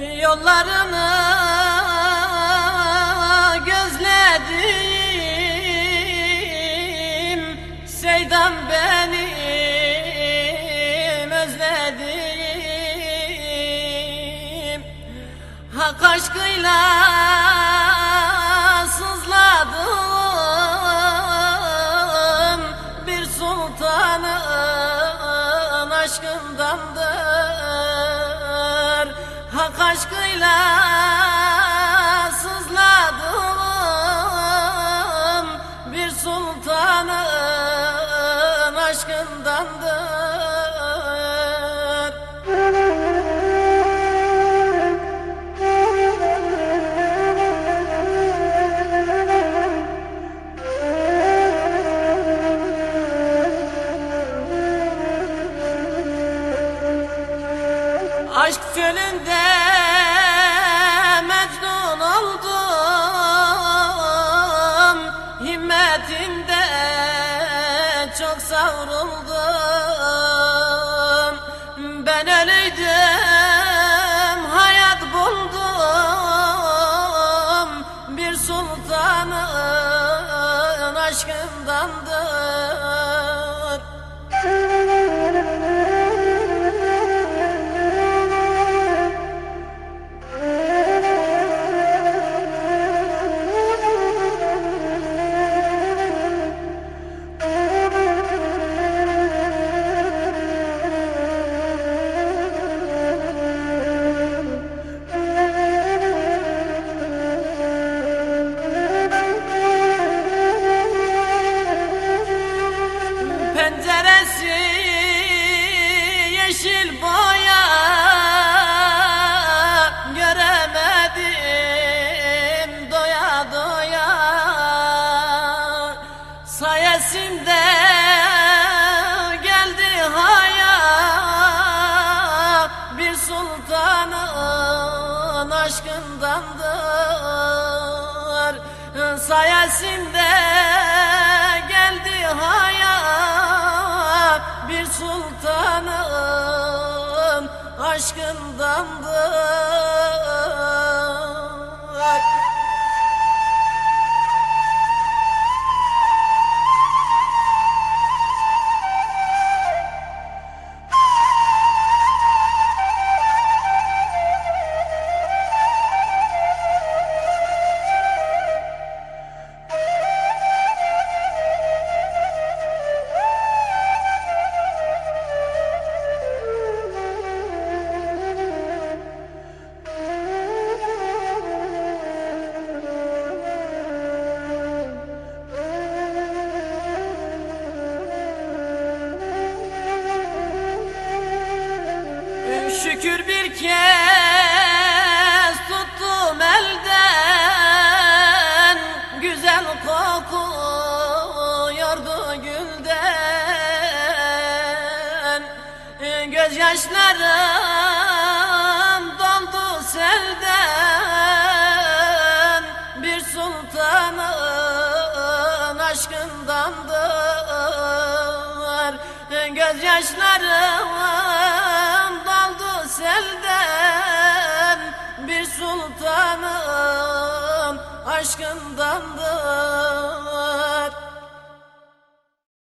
Yollarını gözledim. Seydan benim özledim. Hak aşkıyla sızladım. Bir sultanın aşkındandır aşkıyla sızladım. Bir sultanın aşkındandır. Aşk çölünde oldum Himmetimde çok savruldum. Ben ölüydüm yeşil boya Göremedim doya doya. Sayesinde geldi hayat Bir sultanın aşkındandır. Sayesinde aşkındandır Şükür bir kez tuttum elden. Güzel kokuyordu gülden. Gözyaşlarım doldu selden. Bir sultanın aşkındandır. Gözyaşlarım selden Bir sultanın aşkındandır